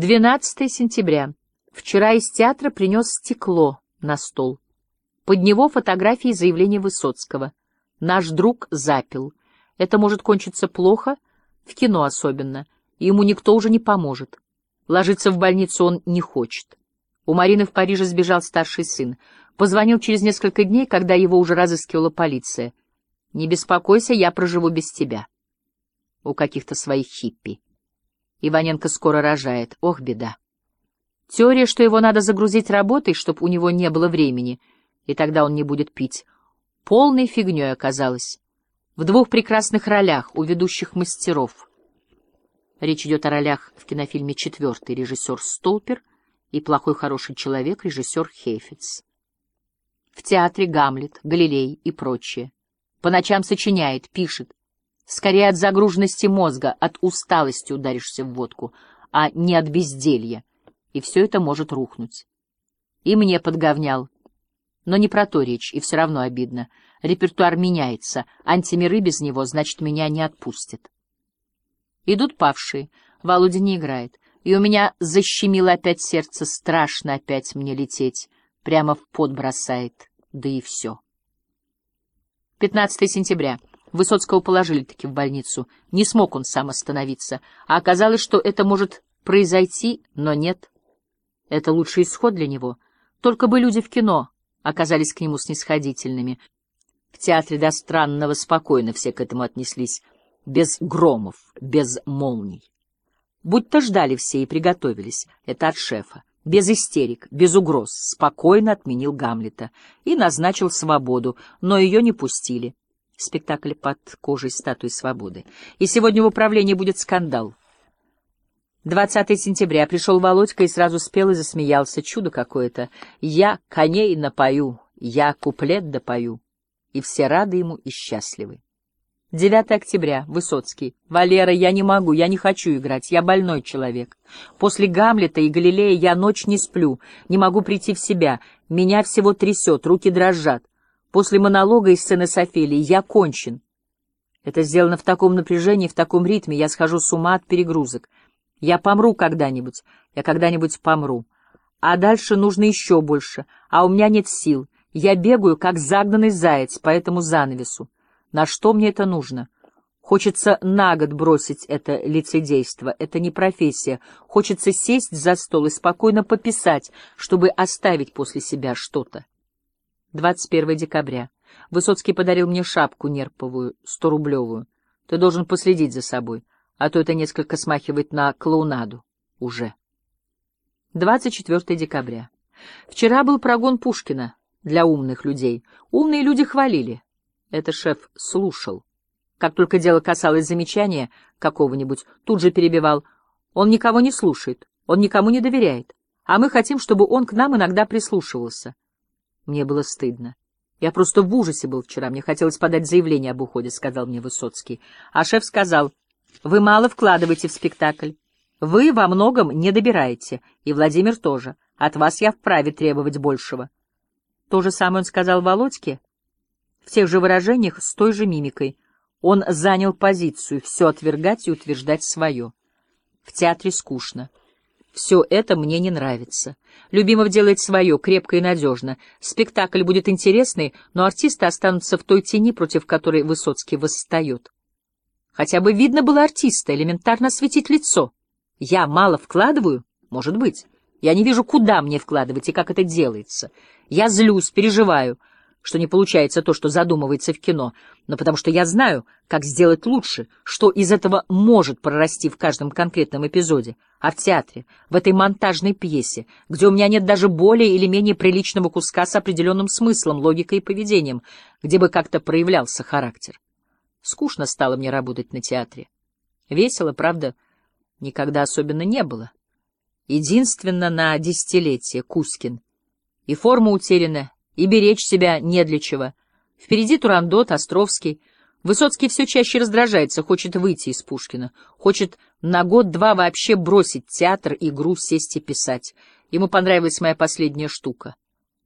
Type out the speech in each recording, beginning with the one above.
12 сентября. Вчера из театра принес стекло на стол. Под него фотографии заявления Высоцкого. Наш друг запил. Это может кончиться плохо, в кино особенно, ему никто уже не поможет. Ложиться в больницу он не хочет. У Марины в Париже сбежал старший сын. Позвонил через несколько дней, когда его уже разыскивала полиция. «Не беспокойся, я проживу без тебя». У каких-то своих хиппи. Иваненко скоро рожает. Ох, беда. Теория, что его надо загрузить работой, чтобы у него не было времени, и тогда он не будет пить, полной фигней оказалась. В двух прекрасных ролях у ведущих мастеров. Речь идет о ролях в кинофильме «Четвертый» режиссер Столпер и «Плохой хороший человек» режиссер Хейфиц. В театре Гамлет, Галилей и прочее. По ночам сочиняет, пишет, Скорее от загруженности мозга, от усталости ударишься в водку, а не от безделья, и все это может рухнуть. И мне подговнял. Но не про то речь, и все равно обидно. Репертуар меняется, антимиры без него, значит, меня не отпустят. Идут павшие, Володя не играет, и у меня защемило опять сердце, страшно опять мне лететь, прямо в пот бросает, да и все. 15 сентября. Высоцкого положили-таки в больницу. Не смог он сам остановиться. А оказалось, что это может произойти, но нет. Это лучший исход для него. Только бы люди в кино оказались к нему снисходительными. В театре до странного спокойно все к этому отнеслись. Без громов, без молний. Будь-то ждали все и приготовились. Это от шефа. Без истерик, без угроз, спокойно отменил Гамлета и назначил свободу, но ее не пустили спектакль под кожей статуи свободы. И сегодня в управлении будет скандал. 20 сентября пришел Володька и сразу спел и засмеялся. Чудо какое-то. Я коней напою, я куплет допою. И все рады ему и счастливы. 9 октября. Высоцкий. «Валера, я не могу, я не хочу играть, я больной человек. После Гамлета и Галилея я ночь не сплю, не могу прийти в себя, меня всего трясет, руки дрожат. После монолога и сцены с Офелией я кончен. Это сделано в таком напряжении, в таком ритме, я схожу с ума от перегрузок. Я помру когда-нибудь, я когда-нибудь помру. А дальше нужно еще больше, а у меня нет сил. Я бегаю, как загнанный заяц по этому занавесу. На что мне это нужно? Хочется на год бросить это лицедейство, это не профессия. Хочется сесть за стол и спокойно пописать, чтобы оставить после себя что-то. 21 декабря. Высоцкий подарил мне шапку нерповую, сто-рублевую. Ты должен последить за собой, а то это несколько смахивает на клоунаду. Уже. 24 декабря. Вчера был прогон Пушкина для умных людей. Умные люди хвалили. Это шеф слушал. Как только дело касалось замечания какого-нибудь, тут же перебивал. Он никого не слушает, он никому не доверяет. А мы хотим, чтобы он к нам иногда прислушивался. Мне было стыдно. Я просто в ужасе был вчера. Мне хотелось подать заявление об уходе, — сказал мне Высоцкий. А шеф сказал, вы мало вкладываете в спектакль. Вы во многом не добираете, и Владимир тоже. От вас я вправе требовать большего. То же самое он сказал Володьке, в тех же выражениях, с той же мимикой. Он занял позицию, все отвергать и утверждать свое. В театре скучно. Все это мне не нравится. Любимов делает свое, крепко и надежно. Спектакль будет интересный, но артисты останутся в той тени, против которой Высоцкий восстает. Хотя бы видно было артиста, элементарно осветить лицо. Я мало вкладываю? Может быть. Я не вижу, куда мне вкладывать и как это делается. Я злюсь, переживаю что не получается то, что задумывается в кино, но потому что я знаю, как сделать лучше, что из этого может прорасти в каждом конкретном эпизоде. А в театре, в этой монтажной пьесе, где у меня нет даже более или менее приличного куска с определенным смыслом, логикой и поведением, где бы как-то проявлялся характер. Скучно стало мне работать на театре. Весело, правда, никогда особенно не было. Единственно на десятилетие Кускин. И форма утеряна, и беречь себя не для чего. Впереди Турандот, Островский. Высоцкий все чаще раздражается, хочет выйти из Пушкина, хочет на год-два вообще бросить театр, игру, сесть и писать. Ему понравилась моя последняя штука.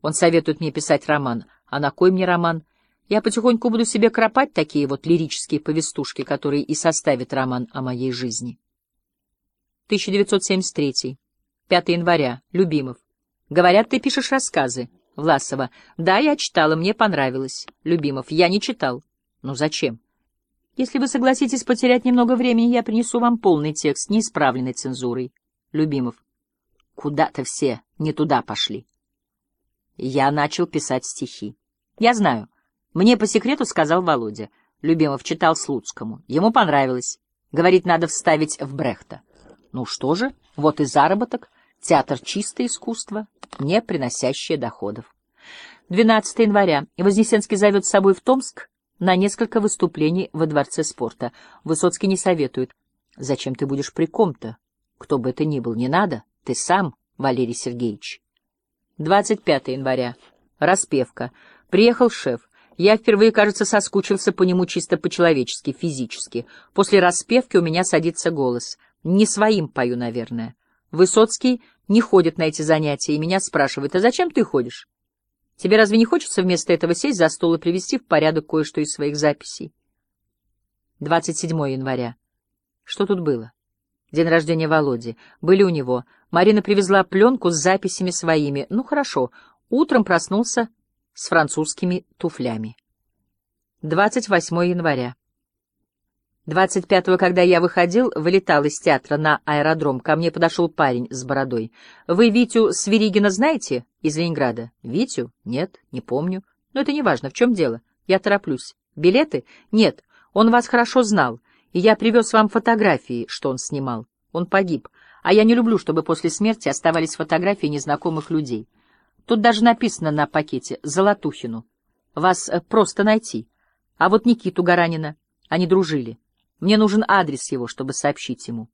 Он советует мне писать роман. А на кой мне роман? Я потихоньку буду себе кропать такие вот лирические повестушки, которые и составят роман о моей жизни. 1973 5 января. Любимов. Говорят, ты пишешь рассказы. Власова. Да, я читала, мне понравилось. Любимов. Я не читал. Ну зачем? Если вы согласитесь потерять немного времени, я принесу вам полный текст, не исправленный цензурой. Любимов. Куда-то все не туда пошли. Я начал писать стихи. Я знаю. Мне по секрету сказал Володя. Любимов читал Слуцкому. Ему понравилось. Говорит, надо вставить в Брехта. Ну что же, вот и заработок. Театр — чистое искусство, не приносящее доходов. 12 января. Вознесенский зовет с собой в Томск на несколько выступлений во Дворце спорта. Высоцкий не советует. Зачем ты будешь при ком-то? Кто бы это ни был, не надо. Ты сам, Валерий Сергеевич. 25 января. Распевка. Приехал шеф. Я впервые, кажется, соскучился по нему чисто по-человечески, физически. После распевки у меня садится голос. Не своим пою, наверное. Высоцкий не ходит на эти занятия и меня спрашивает, а зачем ты ходишь? Тебе разве не хочется вместо этого сесть за стол и привести в порядок кое-что из своих записей? 27 января. Что тут было? День рождения Володи. Были у него. Марина привезла пленку с записями своими. Ну, хорошо. Утром проснулся с французскими туфлями. 28 января. 25-го, когда я выходил, вылетал из театра на аэродром, ко мне подошел парень с бородой. «Вы Витю Свиригина знаете? Из Ленинграда?» «Витю? Нет, не помню. Но это не важно. В чем дело? Я тороплюсь. Билеты? Нет. Он вас хорошо знал, и я привез вам фотографии, что он снимал. Он погиб. А я не люблю, чтобы после смерти оставались фотографии незнакомых людей. Тут даже написано на пакете «Золотухину». Вас э, просто найти. А вот Никиту Гаранина. Они дружили. Мне нужен адрес его, чтобы сообщить ему.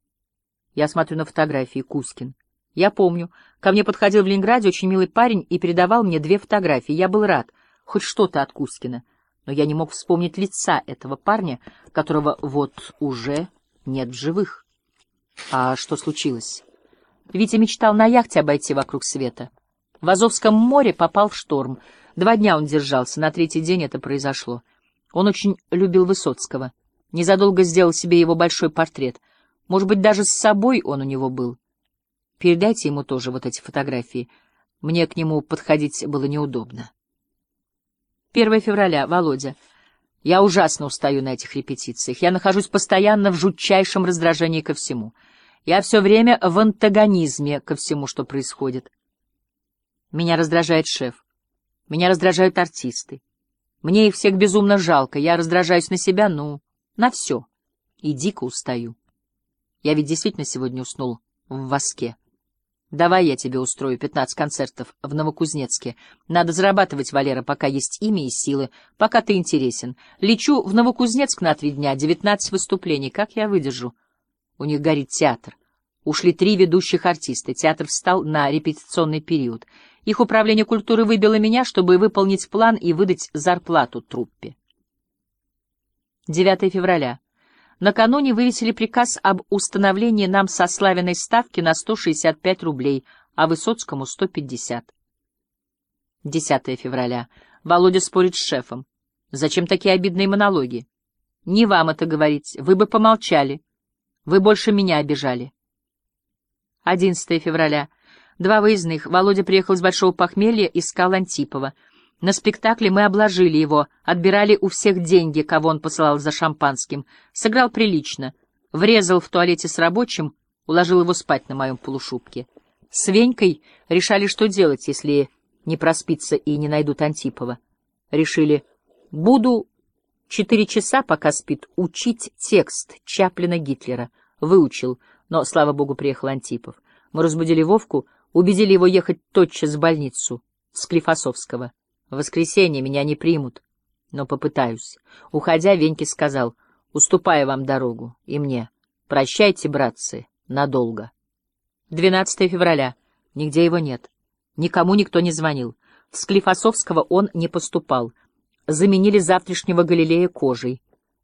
Я смотрю на фотографии Кузькин. Я помню, ко мне подходил в Ленинграде очень милый парень и передавал мне две фотографии. Я был рад, хоть что-то от Кузькина, но я не мог вспомнить лица этого парня, которого вот уже нет в живых. А что случилось? Витя мечтал на яхте обойти вокруг света. В Азовском море попал в шторм. Два дня он держался, на третий день это произошло. Он очень любил Высоцкого. Незадолго сделал себе его большой портрет. Может быть, даже с собой он у него был. Передайте ему тоже вот эти фотографии. Мне к нему подходить было неудобно. 1 февраля. Володя. Я ужасно устаю на этих репетициях. Я нахожусь постоянно в жутчайшем раздражении ко всему. Я все время в антагонизме ко всему, что происходит. Меня раздражает шеф. Меня раздражают артисты. Мне их всех безумно жалко. Я раздражаюсь на себя, ну... На все. И дико устаю. Я ведь действительно сегодня уснул в воске. Давай я тебе устрою пятнадцать концертов в Новокузнецке. Надо зарабатывать, Валера, пока есть имя и силы, пока ты интересен. Лечу в Новокузнецк на три дня, девятнадцать выступлений. Как я выдержу? У них горит театр. Ушли три ведущих артиста. Театр встал на репетиционный период. Их управление культуры выбило меня, чтобы выполнить план и выдать зарплату труппе. 9 февраля. Накануне вывесили приказ об установлении нам со Славиной ставки на 165 рублей, а Высоцкому 150. 10 февраля. Володя спорит с шефом. Зачем такие обидные монологи? Не вам это говорить, вы бы помолчали. Вы больше меня обижали. 11 февраля. Два выездных. Володя приехал с большого похмелья, искал Антипова. На спектакле мы обложили его, отбирали у всех деньги, кого он посылал за шампанским. Сыграл прилично. Врезал в туалете с рабочим, уложил его спать на моем полушубке. С Венькой решали, что делать, если не проспится и не найдут Антипова. Решили, буду четыре часа, пока спит, учить текст Чаплина Гитлера. Выучил, но, слава богу, приехал Антипов. Мы разбудили Вовку, убедили его ехать тотчас в больницу, с Склифосовского. В воскресенье меня не примут, но попытаюсь. Уходя, Веньки сказал, уступая вам дорогу, и мне. Прощайте, братцы, надолго. 12 февраля. Нигде его нет. Никому никто не звонил. В Склифосовского он не поступал. Заменили завтрашнего Галилея кожей.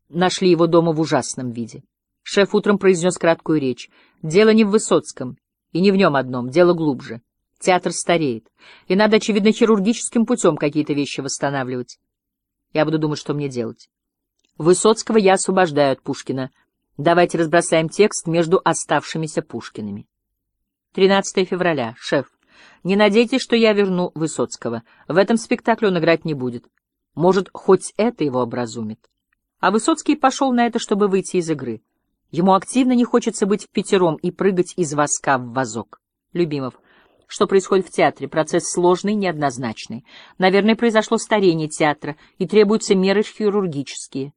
Нашли его дома в ужасном виде. Шеф утром произнес краткую речь. Дело не в Высоцком, и не в нем одном, дело глубже. Театр стареет, и надо, очевидно, хирургическим путем какие-то вещи восстанавливать. Я буду думать, что мне делать. Высоцкого я освобождаю от Пушкина. Давайте разбросаем текст между оставшимися Пушкиными. 13 февраля. Шеф, не надейтесь, что я верну Высоцкого. В этом спектакле он играть не будет. Может, хоть это его образумит. А Высоцкий пошел на это, чтобы выйти из игры. Ему активно не хочется быть в пятером и прыгать из воска в вазок. Любимов. Что происходит в театре? Процесс сложный, неоднозначный. Наверное, произошло старение театра, и требуются меры хирургические.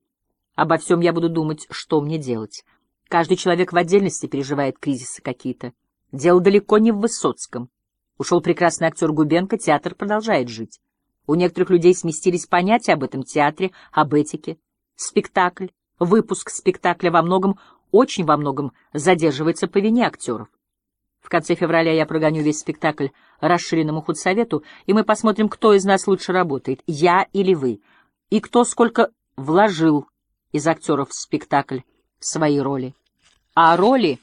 Обо всем я буду думать, что мне делать. Каждый человек в отдельности переживает кризисы какие-то. Дело далеко не в Высоцком. Ушел прекрасный актер Губенко, театр продолжает жить. У некоторых людей сместились понятия об этом театре, об этике. Спектакль, выпуск спектакля во многом, очень во многом задерживается по вине актеров. В конце февраля я прогоню весь спектакль расширенному худсовету, и мы посмотрим, кто из нас лучше работает, я или вы, и кто сколько вложил из актеров в спектакль свои роли. А роли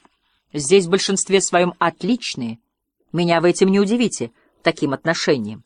здесь в большинстве своем отличные. Меня в этом не удивите, таким отношением.